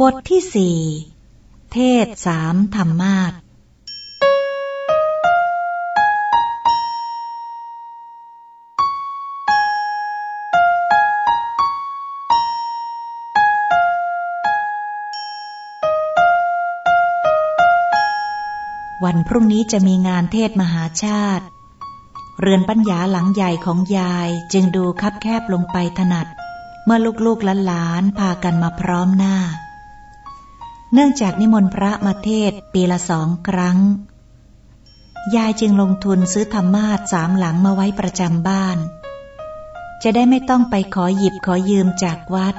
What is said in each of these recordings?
บทที่สี่ เทศสามธรรมาทวันพรุ่งนี้จะมีงานเทศมหาชาติ เรือนปัญญาหลังใหญ่ของยายจึงดูคับแคบลงไปถนัด เมื่อลูกๆหลานๆพากันมาพร้อมหน้า เนื่องจากนิมนต์พระมาเทศปีละสองครั้ง ยายจึงลงทุนซื้อธรรมาสสามหลังมาไว้ประจำบ้าน จะได้ไม่ต้องไปขอหยิบขอยืมจากวัด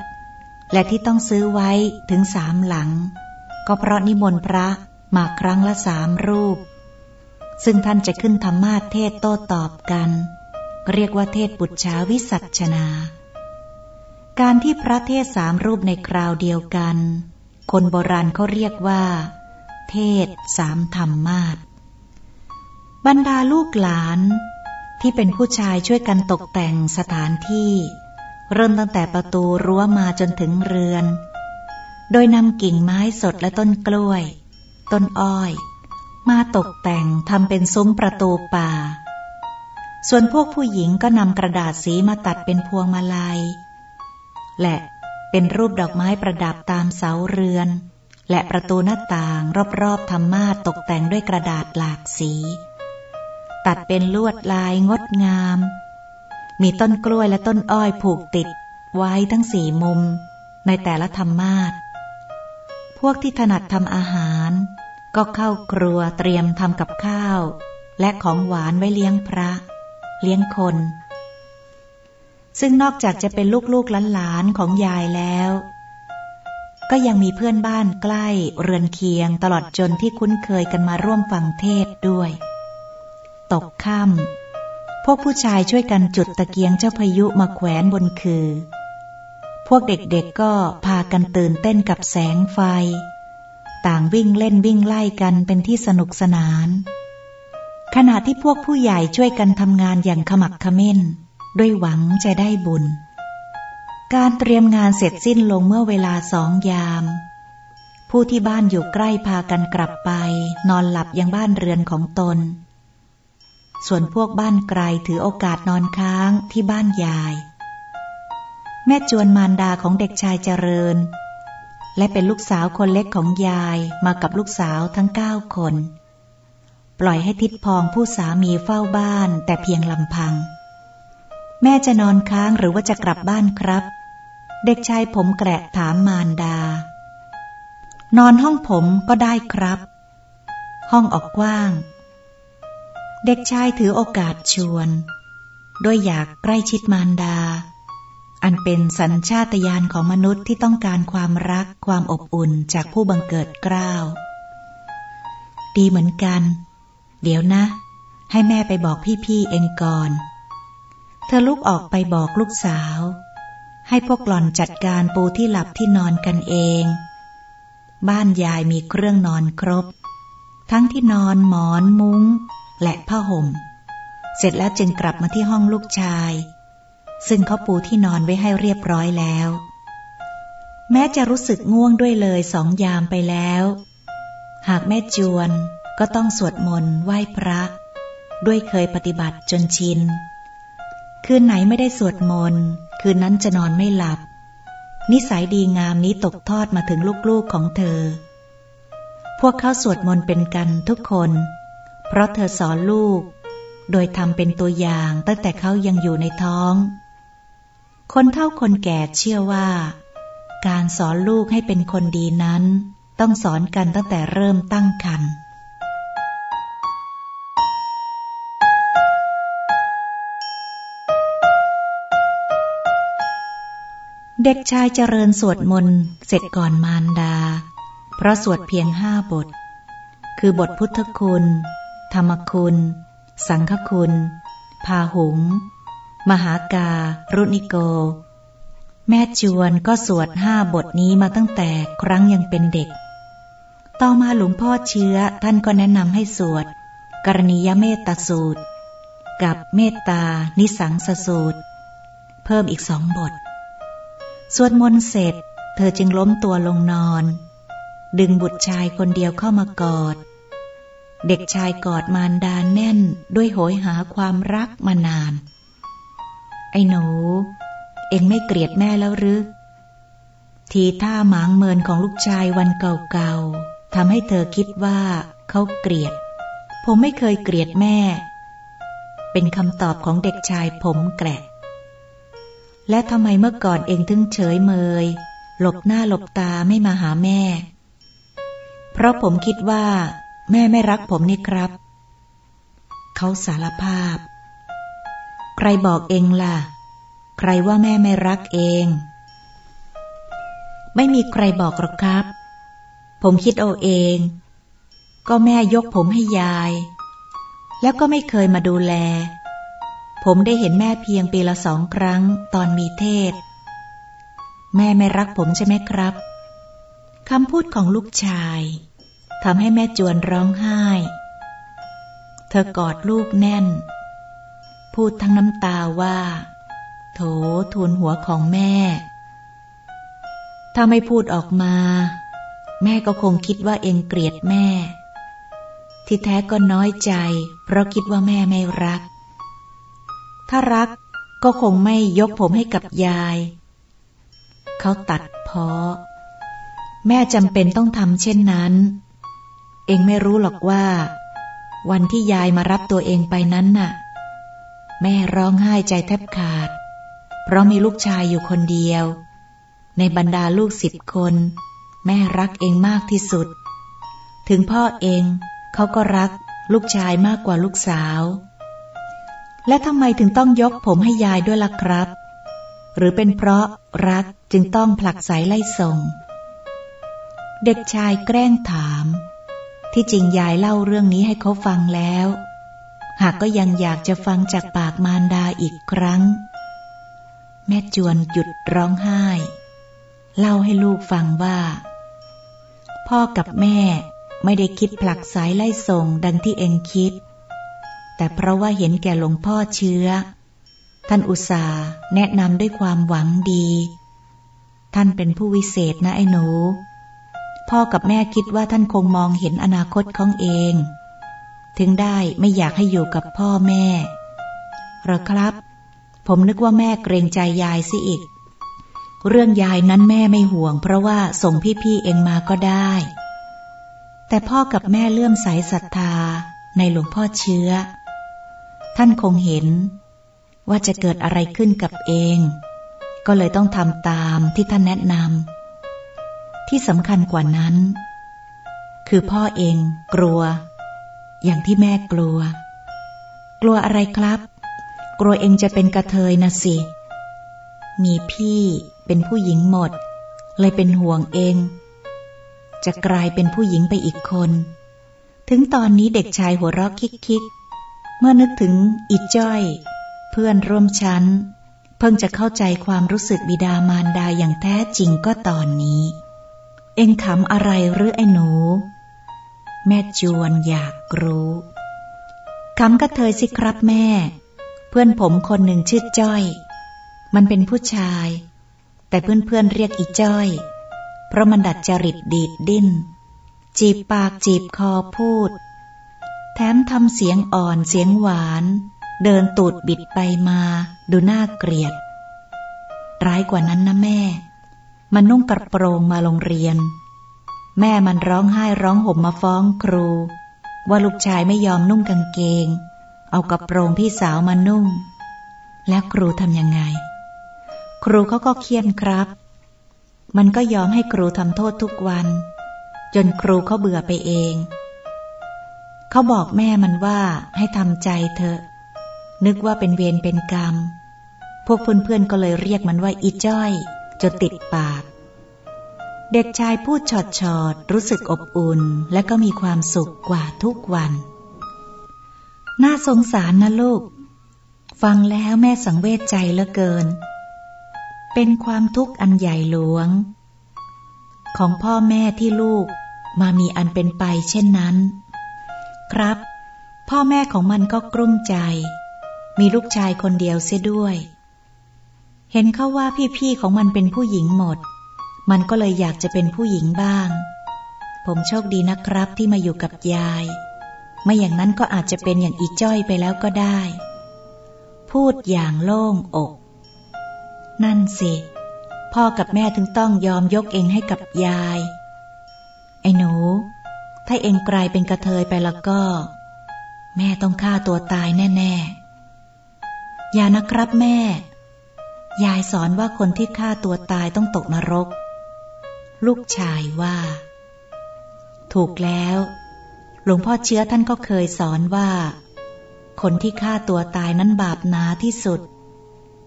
และที่ต้องซื้อไว้ถึงสามหลัง ก็เพราะนิมนต์พระมาครั้งละสามรูป ซึ่งท่านจะขึ้นธรรมาทเทศโต้ตอบกัน เรียกว่าเทศบุตรชาวิสัชนา การที่พระเทศสามรูปในคราวเดียวกัน คนโบราณเขาเรียกว่า เทศสามธรรมาทบรรดาลูกหลาน ที่เป็นผู้ชายช่วยกันตกแต่งสถานที่ เริ่มตั้งแต่ประตูรั้วมาจนถึงเรือน โดยนำกิ่งไม้สดและต้นกล้วย ต้นอ้อย มาตกแต่งทำเป็นซุ้มประตูป่า ส่วนพวกผู้หญิงก็นำกระดาษสีมาตัดเป็นพวงมาลัย และ เป็นรูปดอกไม้ประดับตามเสาเรือน และประตูหน้าต่างรอบๆธรรมาตกแต่งด้วยกระดาษหลากสี ตัดเป็นลวดลายงดงาม มีต้นกล้วยและต้นอ้อยผูกติดไว้ทั้งสี่มุมในแต่ละธรรมาทพวกที่ถนัดทำอาหาร ก็เข้าครัวเตรียมทำกับข้าว และของหวานไว้เลี้ยงพระ เลี้ยงคน ซึ่งนอกจากจะเป็นลูกๆหลานๆของยายแล้ว ก็ยังมีเพื่อนบ้านใกล้เรือนเคียงตลอดจนที่คุ้นเคยกันมาร่วมฟังเทศด้วย ตกค่ำพวกผู้ชายช่วยกันจุดตะเกียงเจ้าพายุมาแขวนบนคือ พวกเด็กๆก็พากันตื่นเต้นกับแสงไฟ ต่างวิ่งเล่นวิ่งไล่กันเป็นที่สนุกสนาน ขณะที่พวกผู้ใหญ่ช่วยกันทำงานอย่างขมักขม้น ด้วยหวังจะได้บุญ การเตรียมงานเสร็จสิ้นลงเมื่อเวลาสองยาม ผู้ที่บ้านอยู่ใกล้พากันกลับไป นอนหลับยังบ้านเรือนของตน ส่วนพวกบ้านไกลถือโอกาสนอนค้างที่บ้านยาย แม่จวนมารดาของเด็กชายเจริญ และเป็นลูกสาวคนเล็กของยายมากับลูกสาวทั้งเก้าคน ปล่อยให้ทิดพองผู้สามีเฝ้าบ้านแต่เพียงลำพัง แม่จะนอนค้างหรือว่าจะกลับบ้านครับ เด็กชายผมแกะถามมารดา นอนห้องผมก็ได้ครับ ห้องออกกว้าง เด็กชายถือโอกาสชวนด้วยอยากใกล้ชิดมารดา อันเป็นสัญชาตญาณของมนุษย์ที่ต้องการความรักความอบอุ่นจากผู้บังเกิดเกล้า ดีเหมือนกัน เดี๋ยวนะ ให้แม่ไปบอกพี่ๆเองก่อน เธอลุกออกไปบอกลูกสาว ให้พวกหล่อนจัดการปูที่หลับที่นอนกันเอง บ้านยายมีเครื่องนอนครบ ทั้งที่นอนหมอนมุง้ง และผ้าห่ม เสร็จแล้วจึงกลับมาที่ห้องลูกชาย ซึ่งเขาปูที่นอนไว้ให้เรียบร้อยแล้ว แม้จะรู้สึกง่วงด้วยเลยสองยามไปแล้ว หากแม่จวนก็ต้องสวดมนต์ไหว้พระ ด้วยเคยปฏิบัติจนชิน คืนไหนไม่ได้สวดมนต์ คืนนั้นจะนอนไม่หลับ นิสัยดีงามนี้ตกทอดมาถึงลูกๆของเธอ พวกเขาสวดมนต์เป็นกันทุกคน เพราะเธอสอนลูก โดยทำเป็นตัวอย่างตั้งแต่เขายังอยู่ในท้อง คนเฒ่าคนแก่เชื่อว่า การสอนลูกให้เป็นคนดีนั้น ต้องสอนกันตั้งแต่เริ่มตั้งครรภ์ เด็กชายเจริญสวดมนต์เสร็จก่อนมารดา เพราะสวดเพียงห้าบท คือบทพุทธคุณ ธรรมคุณ สังฆคุณ พาหุง มหากา รุณิโก แม่จวนก็สวดห้าบทนี้มาตั้งแต่ครั้งยังเป็นเด็ก ต่อมาหลวงพ่อเชื้อท่านก็แนะนำให้สวด กรณียเมตตาสูตร กับเมตตานิสังสสูตร เพิ่มอีกสองบท สวดมนต์เสร็จ เธอจึงล้มตัวลงนอน ดึงบุตรชายคนเดียวเข้ามากอด เด็กชายกอดมารดาแน่นด้วยโหยหาความรักมานาน ไอ้หนู เอ็งไม่เกลียดแม่แล้วหรือทีท่าหมางเมินของลูกชายวันเก่าๆทำให้เธอคิดว่าเขาเกลียด ผมไม่เคยเกลียดแม่ เป็นคำตอบของเด็กชายผมแกละ และทำไมเมื่อก่อนเองถึงเฉยเมย หลบหน้าหลบตาไม่มาหาแม่ เพราะผมคิดว่า แม่ไม่รักผมนี่ครับ เขาสารภาพ ใครบอกเองล่ะ ใครว่าแม่ไม่รักเอง ไม่มีใครบอกหรอกครับ ผมคิดเอาเอง ก็แม่ยกผมให้ยาย แล้วก็ไม่เคยมาดูแล ผมได้เห็นแม่เพียงปีละสองครั้งตอนมีเทศ แม่ไม่รักผมใช่ไหมครับคำพูดของลูกชายทำให้แม่จวนร้องไห้ เธอกอดลูกแน่น พูดทั้งน้ำตาว่า โถทูลหัวของแม่ ถ้าไม่พูดออกมา แม่ก็คงคิดว่าเองเกลียดแม่ ที่แท้ก็น้อยใจ เพราะคิดว่าแม่ไม่รัก ถ้ารักก็คงไม่ยกผมให้กับยาย เขาตัดเพาะ แม่จำเป็นต้องทำเช่นนั้น เองไม่รู้หรอกว่า วันที่ยายมารับตัวเองไปนั้นน่ะ แม่ร้องไห้ใจแทบขาด เพราะมีลูกชายอยู่คนเดียว ในบรรดาลูกสิบคน แม่รักเองมากที่สุด ถึงพ่อเองเขาก็รักลูกชายมากกว่าลูกสาว และทำไมถึงต้องยกผมให้ยายด้วยล่ะครับ หรือเป็นเพราะรักจึงต้องผลักสายไล่ส่ง เด็กชายแกล้งถาม ที่จริงยายเล่าเรื่องนี้ให้เขาฟังแล้ว หากก็ยังอยากจะฟังจากปากมารดาอีกครั้ง แม่จวนหยุดร้องไห้ เล่าให้ลูกฟังว่า พ่อกับแม่ไม่ได้คิดผลักสายไล่ส่งดังที่เองคิด แต่เพราะว่าเห็นแก่หลวงพ่อเชื้อ ท่านอุตส่าห์แนะนำด้วยความหวังดี ท่านเป็นผู้วิเศษนะไอ้หนู พ่อกับแม่คิดว่าท่านคงมองเห็นอนาคตของเอง ถึงได้ไม่อยากให้อยู่กับพ่อแม่หรอครับ ผมนึกว่าแม่เกรงใจยายสิอีก เรื่องยายนั้นแม่ไม่ห่วง เพราะว่าส่งพี่ๆเองมาก็ได้ แต่พ่อกับแม่เลื่อมใสศรัทธาในหลวงพ่อเชื้อ ท่านคงเห็น ว่าจะเกิดอะไรขึ้นกับเอง ก็เลยต้องทำตามที่ท่านแนะนำที่สำคัญกว่านั้น คือพ่อเองกลัว อย่างที่แม่กลัว กลัวอะไรครับ กลัวเองจะเป็นกระเทยนะสิ มีพี่เป็นผู้หญิงหมด เลยเป็นห่วงเอง จะกลายเป็นผู้หญิงไปอีกคน ถึงตอนนี้เด็กชายหัวเราะคิก เมื่อนึกถึงอิจ้อย เพื่อนร่วมชั้น เพิ่งจะเข้าใจความรู้สึกบิดามารดาอย่างแท้จริงก็ตอนนี้ เอ็งขำอะไรหรือไอ้หนู แม่จวนอยากรู้ขำกระเทยสิครับแม่ เพื่อนผมคนหนึ่งชื่อจ้อย มันเป็นผู้ชาย แต่เพื่อนๆเเรียกอีจ้อย เพราะมันดัดจริตดีดดิ้น จีบปากจีบคอพูด แถมทำเสียงอ่อนเสียงหวาน เดินตูดบิดไปมาดูน่าเกลียด ร้ายกว่านั้นนะแม่ มันนุ่งกระโปรงมาโรงเรียน แม่มันร้องไห้ร้องห่มมาฟ้องครู ว่าลูกชายไม่ยอมนุ่งกางเกง เอากระโปรงพี่สาวมานุ่ง แล้วครูทำยังไง ครูเขาก็เคียนครับ มันก็ยอมให้ครูทำโทษทุกวัน จนครูเขาเบื่อไปเอง เขาบอกแม่มันว่าให้ทำใจเถอะ นึกว่าเป็นเวรเป็นกรรม พวกเพื่อนๆก็เลยเรียกมันว่าอีจ้อย จนติดปาก เด็กชายพูดชอดชอดรู้สึกอบอุ่นและก็มีความสุขกว่าทุกวัน น่าสงสารนะลูก ฟังแล้วแม่สังเวชใจเหลือเกิน เป็นความทุกข์อันใหญ่หลวง ของพ่อแม่ที่ลูกมามีอันเป็นไปเช่นนั้น ครับ พ่อแม่ของมันก็กลุ้มใจ มีลูกชายคนเดียวเสียด้วย เห็นเขาว่าพี่ๆของมันเป็นผู้หญิงหมด มันก็เลยอยากจะเป็นผู้หญิงบ้าง ผมโชคดีนะครับที่มาอยู่กับยาย ไม่อย่างนั้นก็อาจจะเป็นอย่างอีจ้อยไปแล้วก็ได้ พูดอย่างโล่งอก นั่นสิ พ่อกับแม่ถึงต้องยอมยกเองให้กับยาย ไอ้หนู ถ้าเองกลายเป็นกระเทยไปแล้วก็ แม่ต้องฆ่าตัวตายแน่ ๆ อย่านะครับแม่ ยายสอนว่าคนที่ฆ่าตัวตายต้องตกนรก ลูกชายว่า ถูกแล้ว หลวงพ่อเชื้อท่านก็เคยสอนว่า คนที่ฆ่าตัวตายนั้นบาปหนาที่สุด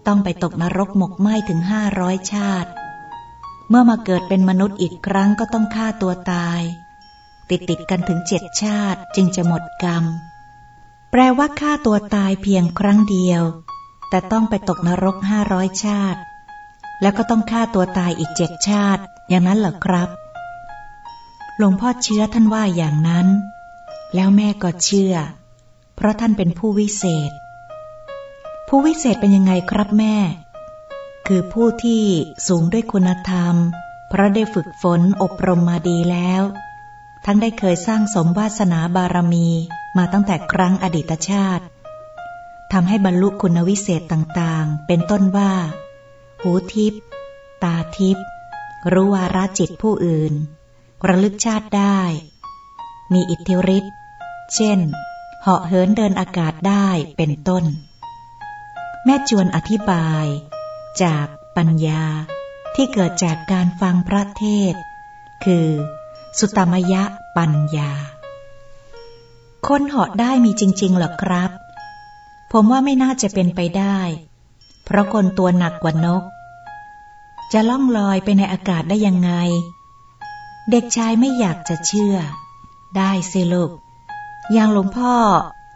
ต้องไปตกนรกหมกไหม้ถึงห้าร้อยชาติ เมื่อมาเกิดเป็นมนุษย์อีกครั้งก็ต้องฆ่าตัวตาย ติดติดกันถึงเจ็ดชาติจึงจะหมดกรรม แปลว่าฆ่าตัวตายเพียงครั้งเดียว แต่ต้องไปตกนรกห้าร้อยชาติ แล้วก็ต้องฆ่าตัวตายอีกเจ็ดชาติ อย่างนั้นเหรอครับ หลวงพ่อเชื้อท่านว่าอย่างนั้น แล้วแม่ก็เชื่อ เพราะท่านเป็นผู้วิเศษ ผู้วิเศษเป็นยังไงครับแม่ คือผู้ที่สูงด้วยคุณธรรม เพราะได้ฝึกฝนอบรมมาดีแล้ว ทั้งได้เคยสร้างสมวาสนาบารมีมาตั้งแต่ครั้งอดีตชาติทำให้บรรลุคุณวิเศษต่างๆ เป็นต้นว่า หูทิพตาทิพรู้วาระจิตผู้อื่น ระลึกชาติได้ มีอิทธิฤทธิ์ เช่น เหาะเหินเดินอากาศได้เป็นต้น แม่จวนอธิบาย จากปัญญาที่เกิดจากการฟังพระเทศ คือ สุตมยะปัญญา คนเหาะได้มีจริง ๆ หรอครับ ผมว่าไม่น่าจะเป็นไปได้ เพราะคนตัวหนักกว่านก จะล่องลอยไปในอากาศได้ยังไง เด็กชายไม่อยากจะเชื่อ ได้สิลูกอย่างหลวงพ่อ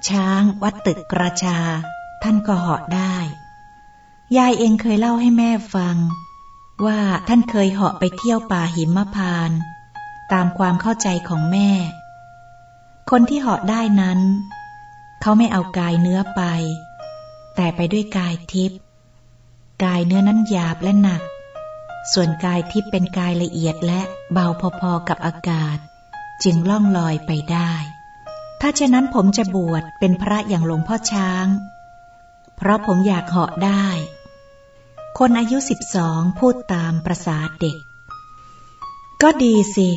ช้าง วัดตึกกระชา ท่านก็เหาะได้ ยายเองเคยเล่าให้แม่ฟัง ว่าท่านเคยเหาะไปเที่ยวป่าหิมพานต์ ตามความเข้าใจของแม่ คนที่เหาะได้นั้น เขาไม่เอากายเนื้อไป แต่ไปด้วยกายทิพย์กายเนื้อนั้นหยาบและหนัก ส่วนกายทิพย์เป็นกายละเอียดและเบาพอๆกับอากาศ จึงล่องลอยไปได้ ถ้าเช่นนั้นผมจะบวชเป็นพระอย่างหลวงพ่อช้าง เพราะผมอยากเหาะได้ คนอายุสิบสองพูดตามประสาเด็ก ก็ดีสิ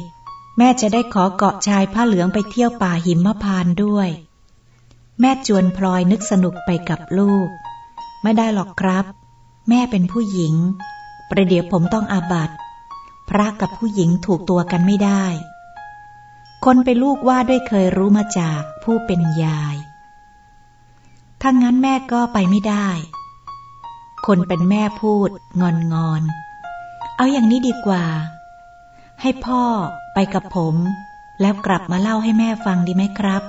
แม่จะได้ขอเกาะชายผ้าเหลืองไปเที่ยวป่าหิมพานด้วย แม่จวนพลอยนึกสนุกไปกับลูก ไม่ได้หรอกครับ แม่เป็นผู้หญิง ประเดี๋ยวผมต้องอาบัติพระกับผู้หญิงถูกตัวกันไม่ได้ คนเป็นลูกว่าด้วยเคยรู้มาจากผู้เป็นยาย ถ้างั้นแม่ก็ไปไม่ได้ คนเป็นแม่พูด งอนงอน เอาอย่างนี้ดีกว่า ให้พ่อ ไปกับผม แล้วกลับมาเล่าให้แม่ฟังดีไหมครับ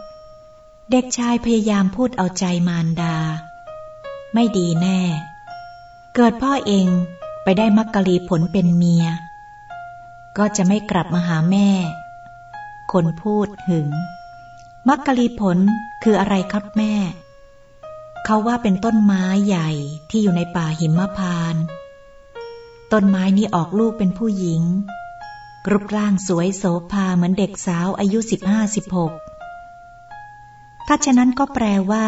เด็กชายพยายามพูดเอาใจมารดา ไม่ดีแน่ เกิดพ่อเองไปได้มักกะลีผลเป็นเมีย ก็จะไม่กลับมาหาแม่ คนพูดหึง มักกะลีผลคืออะไรครับแม่ เขาว่าเป็นต้นไม้ใหญ่ที่อยู่ในป่าหิมพานต้นไม้นี้ออกลูกเป็นผู้หญิง รูปร่างสวยโสภาเหมือนเด็กสาวอายุสิบห้าสิบหกถ้าฉะนั้นก็แปลว่า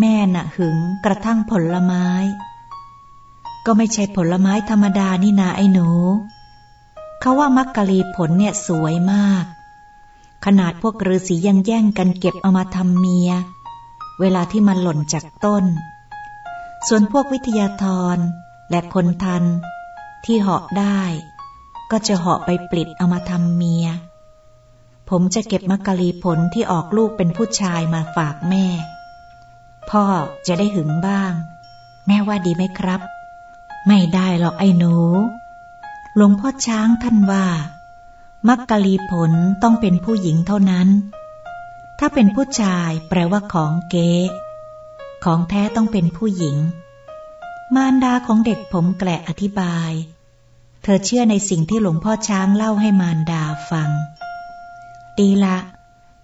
แม่น่ะหึงกระทั่งผลไม้ ก็ไม่ใช่ผลไม้ธรรมดานี่นาไอ้หนู เขาว่ามักกะลีผลเนี่ยสวยมาก ขนาดพวกฤาษียังแย่งกันเก็บเอามาทำเมีย เวลาที่มันหล่นจากต้น ส่วนพวกวิทยาธรและคนทันที่เหาะได้ ก็จะเหาะไปปลิดเอามาทำเมีย ผมจะเก็บมักะลีผลที่ออกลูกเป็นผู้ชายมาฝากแม่ พ่อจะได้หึงบ้าง แม่ว่าดีไหมครับ ไม่ได้หรอกไอ้หนู หลวงพ่อช้างท่านว่า มักกะลีผลต้องเป็นผู้หญิงเท่านั้น ถ้าเป็นผู้ชายแปลว่าของเก๊ของแท้ต้องเป็นผู้หญิง มารดาของเด็กผมแกละอธิบาย ธอเชื่อในสิ่งที่หลวงพ่อช้างเล่าให้มารดาฟัง ดีละ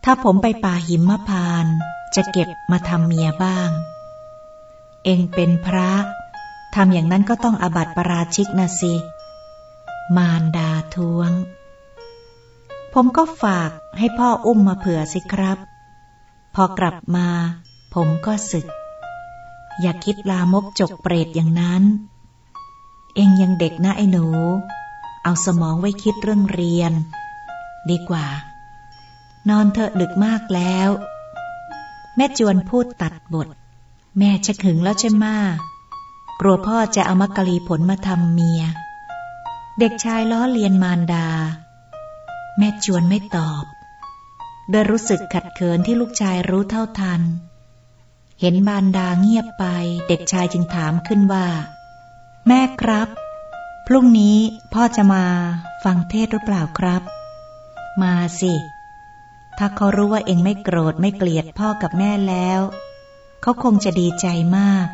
ถ้าผมไปป่าหิมพาน จะเก็บมาทำเมียบ้าง เองเป็นพระ ทำอย่างนั้นก็ต้องอาบัติปราชิกนะสิ มารดาทวง ผมก็ฝากให้พ่ออุ้มมาเผื่อสิครับ พอกลับมา ผมก็สึก อย่าคิดลามกจกเปรตอย่างนั้น เองยังเด็กนะไอ้หนู เอาสมองไว้คิดเรื่องเรียน ดีกว่า นอนเถอะดึกมากแล้ว แม่จวนพูดตัดบท แม่ชักหึงแล้วใช่ไหมกลัวพ่อจะเอามักกะลีผลมาทำเมีย เด็กชายล้อเลียนมารดา แม่จวนไม่ตอบโดยรู้สึกขัดเขินที่ลูกชายรู้เท่าทัน เห็นมารดาเงียบไป เด็กชายจึงถามขึ้นว่า แม่ครับ พรุ่งนี้พ่อจะมาฟังเทศหรือเปล่าครับ มาสิ ถ้าเขารู้ว่าเองไม่โกรธไม่เกลียดพ่อกับแม่แล้ว เขาคงจะดีใจมาก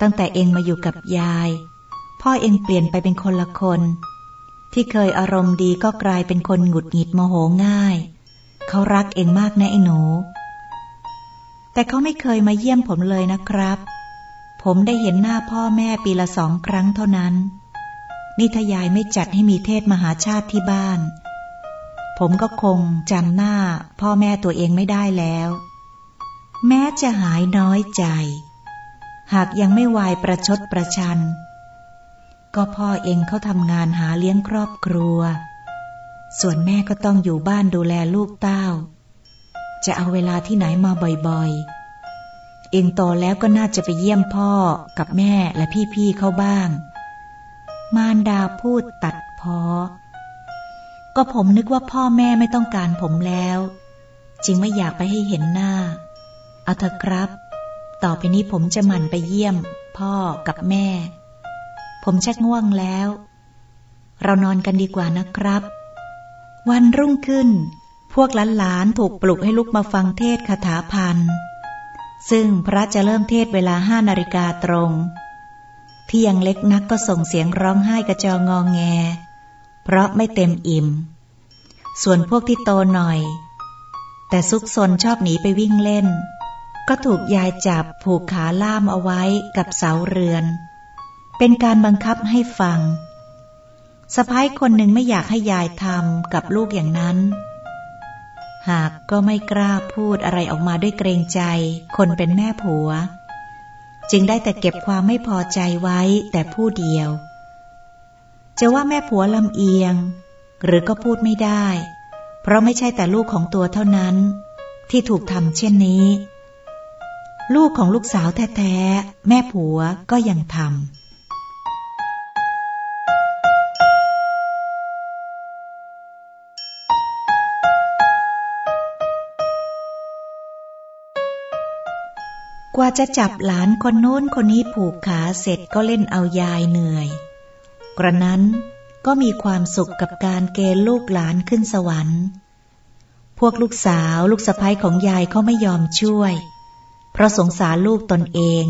ตั้งแต่เองมาอยู่กับยาย พ่อเองเปลี่ยนไปเป็นคนละคน ที่เคยอารมณ์ดีก็กลายเป็นคนหงุดหงิดโมโหง่าย เขารักเองมากนะไอ้หนู แต่เขาไม่เคยมาเยี่ยมผมเลยนะครับ ผมได้เห็นหน้าพ่อแม่ปีละสองครั้งเท่านั้น นี่ถ้ายายไม่จัดให้มีเทศมหาชาติที่บ้าน ผมก็คงจำหน้าพ่อแม่ตัวเองไม่ได้แล้ว แม้จะหายน้อยใจ หากยังไม่วายประชดประชัน ก็พ่อเองเขาทำงานหาเลี้ยงครอบครัว ส่วนแม่ก็ต้องอยู่บ้านดูแลลูกเต้า จะเอาเวลาที่ไหนมาบ่อยๆ เองโตแล้วก็น่าจะไปเยี่ยมพ่อกับแม่และพี่ๆเขาบ้าง มารดาพูดตัดพอ ก็ผมนึกว่าพ่อแม่ไม่ต้องการผมแล้ว จึงไม่อยากไปให้เห็นหน้า เอาเถอะครับ ต่อไปนี้ผมจะหมั่นไปเยี่ยม พ่อกับแม่ ผมชักง่วงแล้ว เรานอนกันดีกว่านะครับ วันรุ่งขึ้น พวกหลานๆถูกปลุกให้ลุกมาฟังเทศคาถาพัน ซึ่งพระจะเริ่มเทศเวลาห้านาฬิกาตรง ที่ยังเล็กนักก็ส่งเสียงร้องไห้กระจองงองแง เพราะไม่เต็มอิ่ม ส่วนพวกที่โตหน่อย แต่ซุกซนชอบหนีไปวิ่งเล่น ก็ถูกยายจับผูกขาล่ามเอาไว้กับเสาเรือน เป็นการบังคับให้ฟังสะพ้ายคนหนึ่งไม่อยากให้ยายทำกับลูกอย่างนั้น หากก็ไม่กล้าพูดอะไรออกมาด้วยเกรงใจ คนเป็นแม่ผัว จึงได้แต่เก็บความไม่พอใจไว้แต่ผู้เดียว จะว่าแม่ผัวลำเอียง หรือก็พูดไม่ได้ เพราะไม่ใช่แต่ลูกของตัวเท่านั้น ที่ถูกทำเช่นนี้ ลูกของลูกสาวแท้ๆแม่ผัวก็ยังทำ กว่าจะจับหลานคนโน้นคนนี้ผูกขาเสร็จก็เล่นเอายายเหนื่อย กระนั้นก็มีความสุขกับการเกณฑ์ลูกหลานขึ้นสวรรค์ พวกลูกสาวลูกสะพ้ยของยายเขาไม่ยอมช่วย เพราะสงสารลูกตนเอง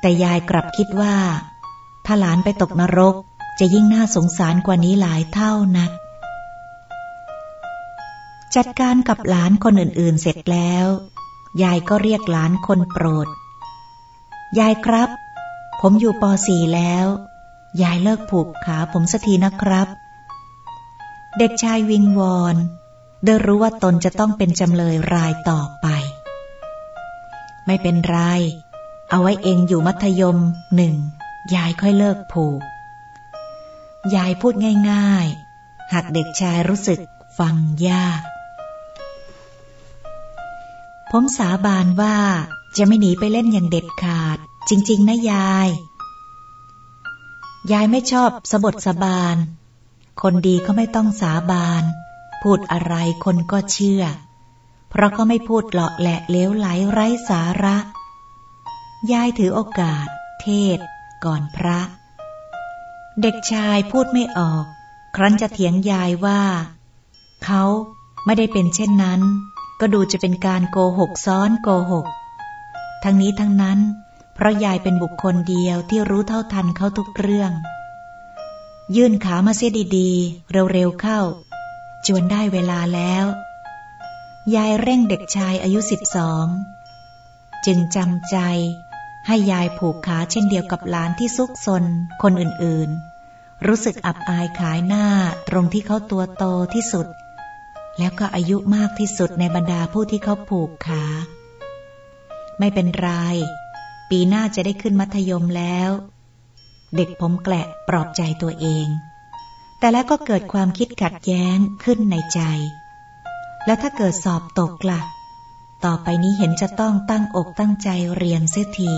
แต่ยายกลับคิดว่า ถ้าหลานไปตกนรกจะยิ่งน่าสงสารกว่านี้หลายเท่านัก จัดการกับหลานคนอื่นๆเสร็จแล้ว ยายก็เรียกหลานคนโปรด ยายครับ ผมอยู่ป .4 แล้ว ยายเลิกผูกขาผมสักทีนะครับ เด็กชายวิงวอนได้รู้ว่าตนจะต้องเป็นจำเลยรายต่อไป ไม่เป็นไร เอาไว้เองอยู่มัธยมหนึ่ง ยายค่อยเลิกผูก ยายพูดง่าย ๆ หากเด็กชายรู้สึกฟังยาก ผมสาบานว่าจะไม่หนีไปเล่นอย่างเด็ดขาด จริง ๆ นะยาย ยายไม่ชอบสบทสบาน คนดีก็ไม่ต้องสาบาน พูดอะไรคนก็เชื่อ เพราะก็ไม่พูดเลาะแหละเลี้ยวไหลไร้สาระ ยายถือโอกาส เทศ ก่อนพระ เด็กชายพูดไม่ออก ครั้นจะเถียงยายว่า เขาไม่ได้เป็นเช่นนั้น ก็ดูจะเป็นการโกหกซ้อนโกหก ทั้งนี้ทั้งนั้น เพราะยายเป็นบุคคลเดียวที่รู้เท่าทันเขาทุกเรื่อง ยื่นขามาเสียดีๆ เร็วๆเข้า จวนได้เวลาแล้ว ยายเร่งเด็กชายอายุสิบสองจึงจำใจให้ยายผูกขาเช่นเดียวกับหลานที่ซุกซนคนอื่นๆ รู้สึกอับอายขายหน้าตรงที่เขาตัวโตที่สุด แล้วก็อายุมากที่สุดในบรรดาผู้ที่เขาผูกขา ไม่เป็นไร ปีหน้าจะได้ขึ้นมัธยมแล้ว เด็กผมแกละปลอบใจตัวเอง แต่แล้วก็เกิดความคิดขัดแย้งขึ้นในใจ แล้วถ้าเกิดสอบตกละ่ะ ต่อไปนี้เห็นจะต้องตั้งอกตั้งใจเรียนเสียที